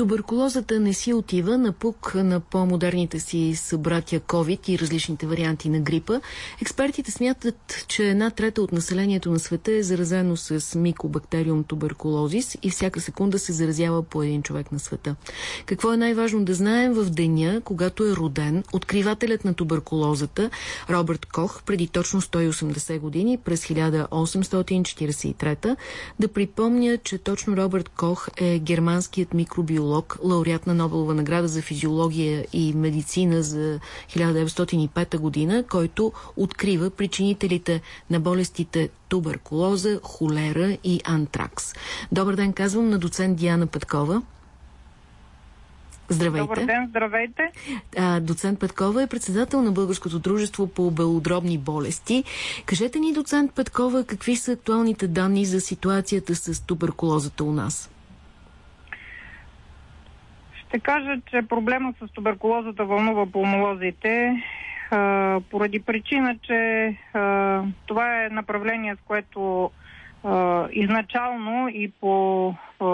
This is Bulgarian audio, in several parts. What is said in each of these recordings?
Туберкулозата не си отива на пук на по-модерните си събратя COVID и различните варианти на грипа. Експертите смятат, че една трета от населението на света е заразено с микобактериум туберкулозис и всяка секунда се заразява по един човек на света. Какво е най-важно да знаем в деня, когато е роден откривателят на туберкулозата Робърт Кох преди точно 180 години през 1843 да припомня, че точно Робърт Кох е германският микробиолог физиолог, лауреат на Нобелова награда за физиология и медицина за 1905 година, който открива причинителите на болестите туберкулоза, холера и антракс. Добър ден, казвам на доцент Диана Петкова. Здравейте. Добър ден, здравейте. А, доцент Петкова е председател на Българското дружество по белодробни болести. Кажете ни, доцент Петкова, какви са актуалните данни за ситуацията с туберкулозата у нас? Ще кажа, че проблема с туберкулозата вълнува пулмолозите а, поради причина, че а, това е направление, с което а, изначално и по а,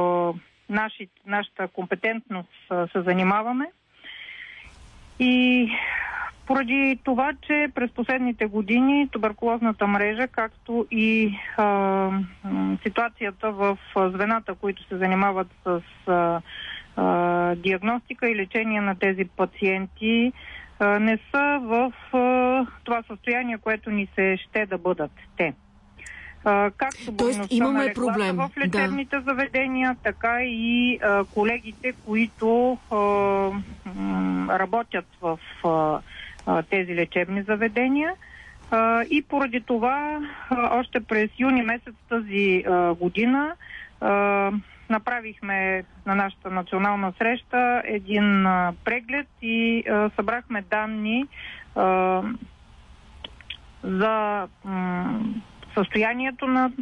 наши, нашата компетентност а, се занимаваме. И поради това, че през последните години туберкулозната мрежа, както и а, ситуацията в звената, които се занимават с а, диагностика и лечение на тези пациенти а, не са в а, това състояние, което ни се ще да бъдат те. А, както Тоест, имаме проблем. в лечебните да. заведения, така и а, колегите, които а, работят в а, тези лечебни заведения. А, и поради това, а, още през юни месец тази а, година, направихме на нашата национална среща един а, преглед и а, събрахме данни а, за м, състоянието на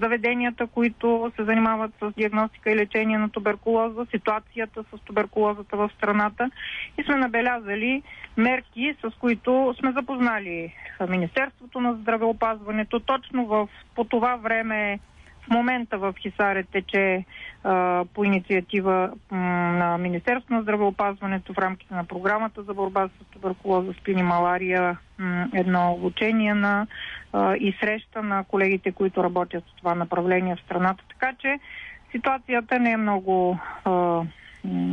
заведенията, които се занимават с диагностика и лечение на туберкулоза, ситуацията с туберкулозата в страната и сме набелязали мерки, с които сме запознали Министерството на здравеопазването. Точно в, по това време в момента в Хисаре тече а, по инициатива м, на Министерство на здравеопазването в рамките на програмата за борба с туберкулоза, спини, малария, м, едно обучение на а, и среща на колегите, които работят в това направление в страната. Така че ситуацията не е много а,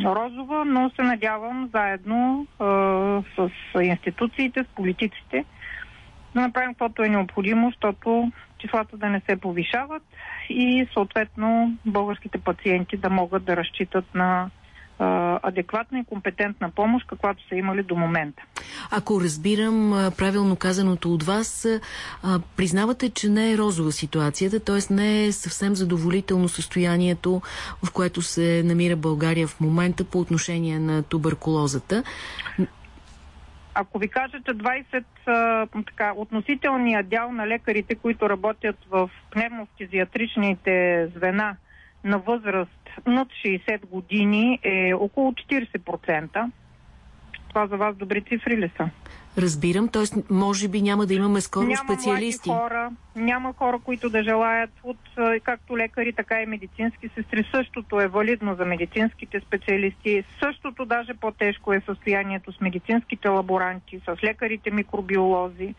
розова, но се надявам заедно а, с институциите, с политиците да направим каквото е необходимо, защото числата да не се повишават и съответно българските пациенти да могат да разчитат на адекватна и компетентна помощ, каквато са имали до момента. Ако разбирам правилно казаното от вас, признавате, че не е розова ситуацията, т.е. не е съвсем задоволително състоянието, в което се намира България в момента по отношение на туберкулозата ако ви кажа, че 20 така, относителният дял на лекарите, които работят в пневмофтизиатричните звена на възраст над 60 години е около 40%. Това за вас добри цифри ли са? Разбирам, т.е. може би няма да имаме скоро няма специалисти. Няма хора, няма хора, които да желаят от както лекари, така и медицински сестри. Същото е валидно за медицинските специалисти. Същото даже по-тежко е състоянието с медицинските лаборанти, с лекарите микробиолози,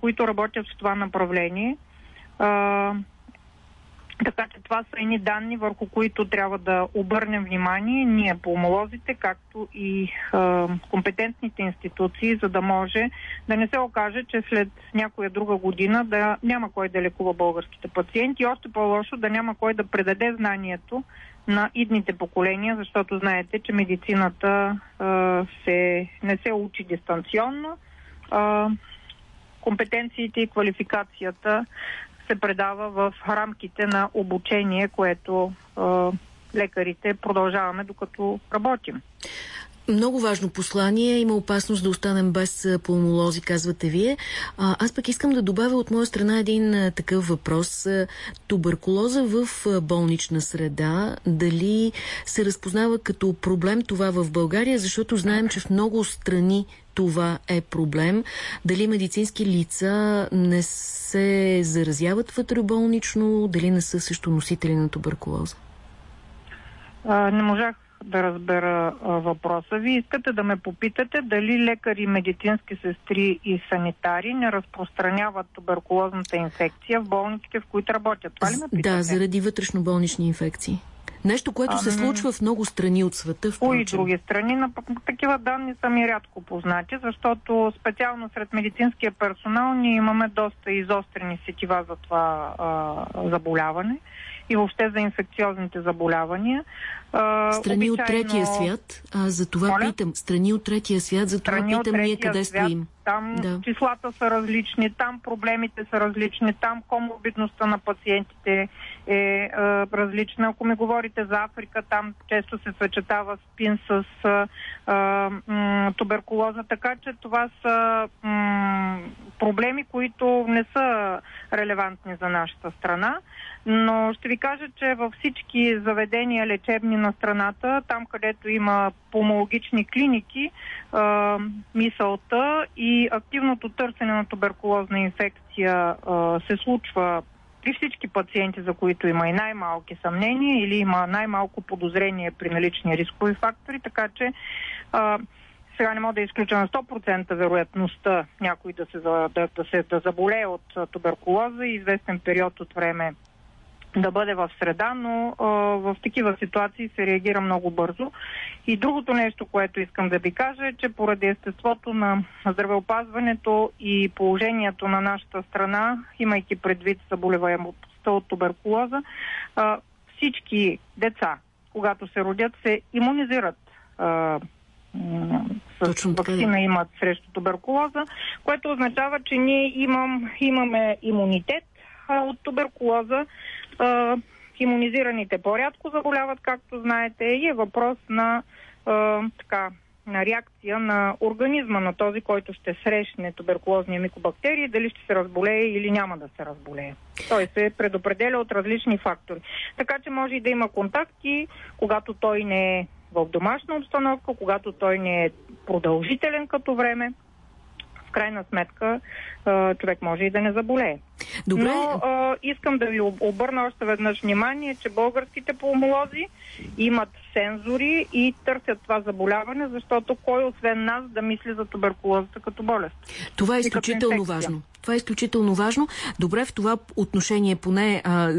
които работят в това направление. Така че това са едни данни, върху които трябва да обърнем внимание ние пулмолозите, както и е, компетентните институции, за да може да не се окаже, че след някоя друга година да няма кой да лекува българските пациенти още по-лошо да няма кой да предаде знанието на идните поколения, защото знаете, че медицината е, се, не се учи дистанционно. Е, компетенциите и квалификацията се предава в рамките на обучение, което лекарите продължаваме докато работим. Много важно послание. Има опасност да останем без пулмолози, казвате вие. А, аз пък искам да добавя от моя страна един а, такъв въпрос. Туберкулоза в а, болнична среда, дали се разпознава като проблем това в България, защото знаем, че в много страни това е проблем. Дали медицински лица не се заразяват вътре болнично, дали не са също носители на туберкулоза? А, не можах да разбера а, въпроса ви. Искате да ме попитате дали лекари, медицински сестри и санитари не разпространяват туберкулозната инфекция в болниците, в които работят. Това ли ме питате? Да, заради вътрешно болнични инфекции. Нещо, което а, се случва в много страни от света. В кои други страни, но такива данни са ми рядко познати, защото специално сред медицинския персонал ние имаме доста изострени сетива за това а, заболяване и въобще за инфекциозните заболявания. Страни обичайно... от третия свят, а за това Моля? питам. Страни от третия свят, за това Страни питам ние къде свят, стоим. Там да. числата са различни, там проблемите са различни, там коморбидността на пациентите е, е различна. Ако ми говорите за Африка, там често се съчетава спин с е, е, туберкулоза, така че това са проблеми, които не са релевантни за нашата страна. Но ще ви кажа, че във всички заведения лечебни на страната, там където има помологични клиники, мисълта и активното търсене на туберкулозна инфекция се случва при всички пациенти, за които има и най-малки съмнения или има най-малко подозрение при налични рискови фактори, така че а, сега не мога да изключа на 100% вероятността някой да се, да, да, се да заболее от туберкулоза и известен период от време да бъде в среда, но а, в такива ситуации се реагира много бързо. И другото нещо, което искам да ви кажа е, че поради естеството на здравеопазването и положението на нашата страна, имайки предвид заболеваемостта от туберкулоза, а, всички деца, когато се родят, се иммунизират а, с Точно вакцина имат срещу туберкулоза, което означава, че ние имам, имаме имунитет а, от туберкулоза, а, иммунизираните по-рядко заболяват, както знаете, и е въпрос на а, така, на реакция на организма на този, който ще срещне туберкулозния микобактерии, дали ще се разболее или няма да се разболее. Той се предопределя от различни фактори. Така че може и да има контакти, когато той не е в домашна обстановка, когато той не е продължителен като време в крайна сметка човек може и да не заболее. Добре. Но а, искам да ви обърна още веднъж внимание, че българските пулмолози имат сензори и търсят това заболяване, защото кой освен нас да мисли за туберкулозата като болест? Това е изключително важно. Това е изключително важно. Добре, в това отношение поне а,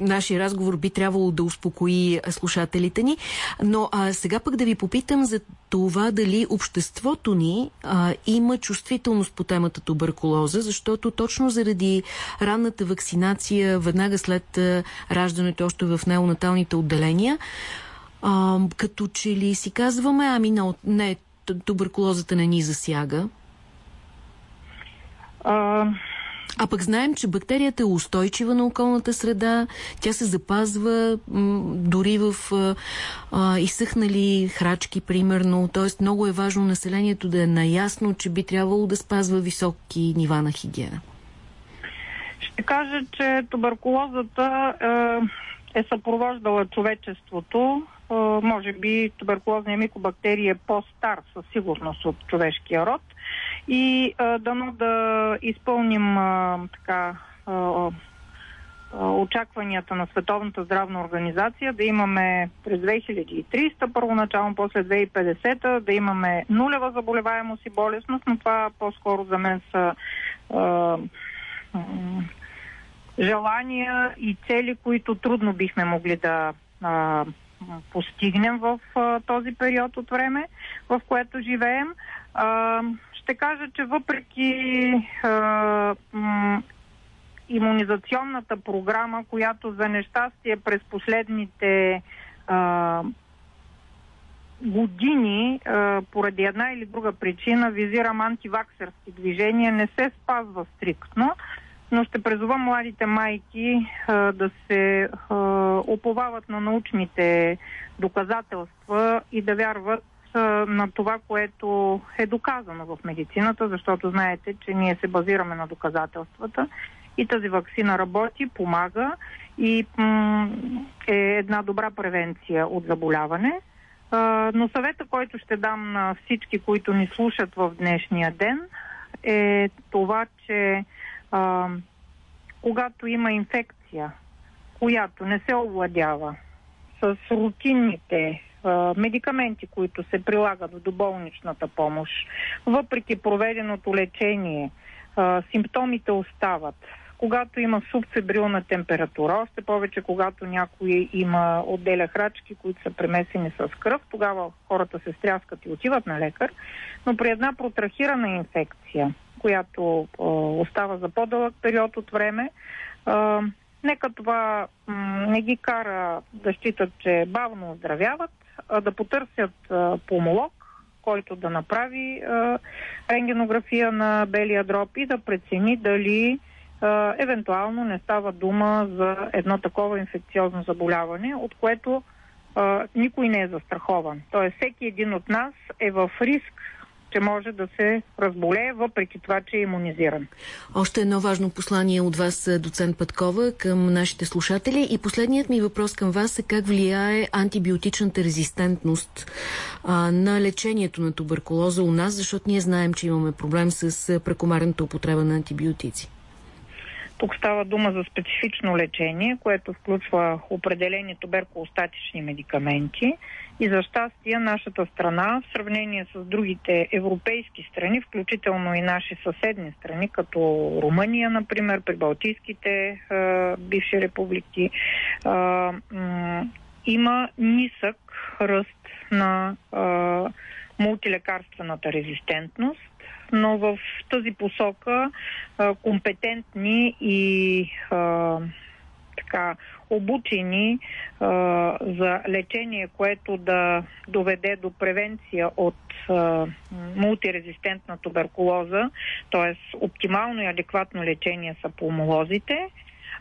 нашия разговор би трябвало да успокои слушателите ни. Но а, сега пък да ви попитам за това дали обществото ни а, има чувствителност по темата туберкулоза, защото точно заради ранната вакцинация, веднага след а, раждането още в неонаталните отделения, а, като че ли си казваме, ами не, не туберкулозата не ни засяга? А... А пък знаем, че бактерията е устойчива на околната среда, тя се запазва дори в а, изсъхнали храчки, примерно. Тоест много е важно населението да е наясно, че би трябвало да спазва високи нива на хигиена. Ще кажа, че туберкулозата е, е съпровождала човечеството. Е, може би туберкулозния микобактерий е по-стар със сигурност от човешкия род – и а, дано да изпълним а, така а, очакванията на Световната здравна организация да имаме през 2300, първоначално после 2050, да имаме нулева заболеваемост и болестност, но това по-скоро за мен са а, желания и цели, които трудно бихме могли да а, постигнем в а, този период от време, в което живеем. А, ще кажа, че въпреки а, м- иммунизационната програма, която за нещастие през последните а, години, а, поради една или друга причина, визирам антиваксерски движения, не се спазва стриктно, но ще презова младите майки а, да се а, оповават на научните доказателства и да вярват на това, което е доказано в медицината, защото знаете, че ние се базираме на доказателствата и тази вакцина работи, помага и е една добра превенция от заболяване. но съвета, който ще дам на всички, които ни слушат в днешния ден, е това, че а, когато има инфекция, която не се овладява с рутинните медикаменти, които се прилагат в доболничната помощ, въпреки проведеното лечение, симптомите остават. Когато има субфебрилна температура, още повече когато някой има отделя храчки, които са премесени с кръв, тогава хората се стряскат и отиват на лекар. Но при една протрахирана инфекция, която а, остава за по-дълъг период от време, а, нека това м- не ги кара да считат, че бавно оздравяват, а да потърсят а, помолог, който да направи а, рентгенография на белия дроб и да прецени дали а, евентуално не става дума за едно такова инфекциозно заболяване, от което а, никой не е застрахован. Тоест всеки един от нас е в риск че може да се разболее, въпреки това, че е иммунизиран. Още едно важно послание от вас, доцент Пъткова, към нашите слушатели. И последният ми въпрос към вас е как влияе антибиотичната резистентност а, на лечението на туберкулоза у нас, защото ние знаем, че имаме проблем с прекомерната употреба на антибиотици. Тук става дума за специфично лечение, което включва определени туберкулостатични медикаменти. И за щастие нашата страна, в сравнение с другите европейски страни, включително и наши съседни страни, като Румъния, например, при Балтийските е, бивши републики, е, има нисък ръст на е, мултилекарствената резистентност но в тази посока а, компетентни и а, така обучени а, за лечение, което да доведе до превенция от а, мултирезистентна туберкулоза, т.е. оптимално и адекватно лечение са пулмолозите.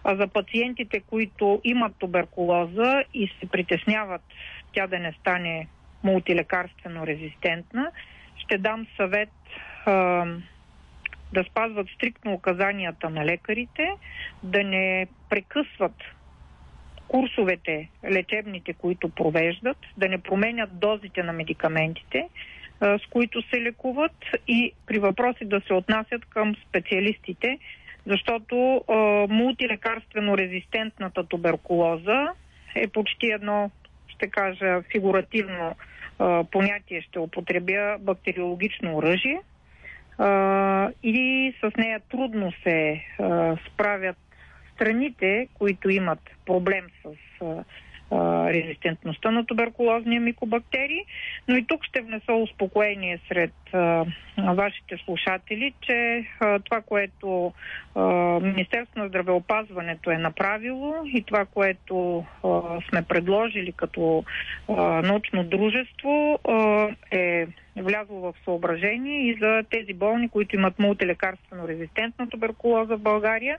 А за пациентите, които имат туберкулоза и се притесняват тя да не стане мултилекарствено резистентна, ще дам съвет а, да спазват стриктно указанията на лекарите, да не прекъсват курсовете лечебните, които провеждат, да не променят дозите на медикаментите, с които се лекуват и при въпроси да се отнасят към специалистите, защото а, мултилекарствено резистентната туберкулоза е почти едно, ще кажа, фигуративно понятие, ще употребя бактериологично оръжие. А, и с нея трудно се а, справят страните, които имат проблем с а, резистентността на туберкулозния микобактерии. Но и тук ще внеса успокоение сред а, вашите слушатели, че а, това, което а, Министерството на здравеопазването е направило и това, което а, сме предложили като а, научно дружество а, е влязло в съображение и за тези болни, които имат мултилекарствено резистентна туберкулоза в България.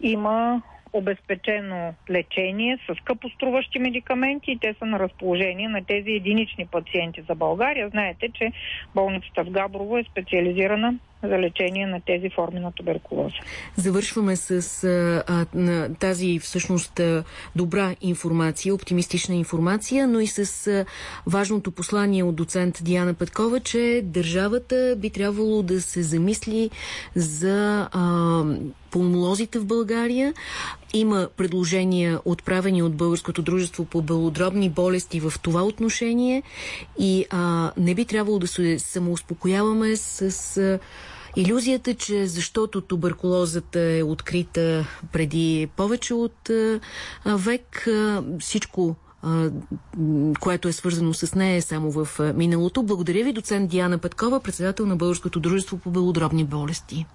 Има обезпечено лечение с скъпоструващи медикаменти и те са на разположение на тези единични пациенти за България. Знаете, че болницата в Габрово е специализирана за лечение на тези форми на туберкулоза. Завършваме с а, на тази всъщност добра информация, оптимистична информация, но и с а, важното послание от доцент Диана Петкова, че държавата би трябвало да се замисли за а, пулмолозите в България. Има предложения отправени от Българското дружество по белодробни болести в това отношение и а, не би трябвало да се самоуспокояваме с а, иллюзията, че защото туберкулозата е открита преди повече от а, век, а, всичко което е свързано с нея само в миналото. Благодаря ви, доцент Диана Петкова, председател на Българското дружество по белодробни болести.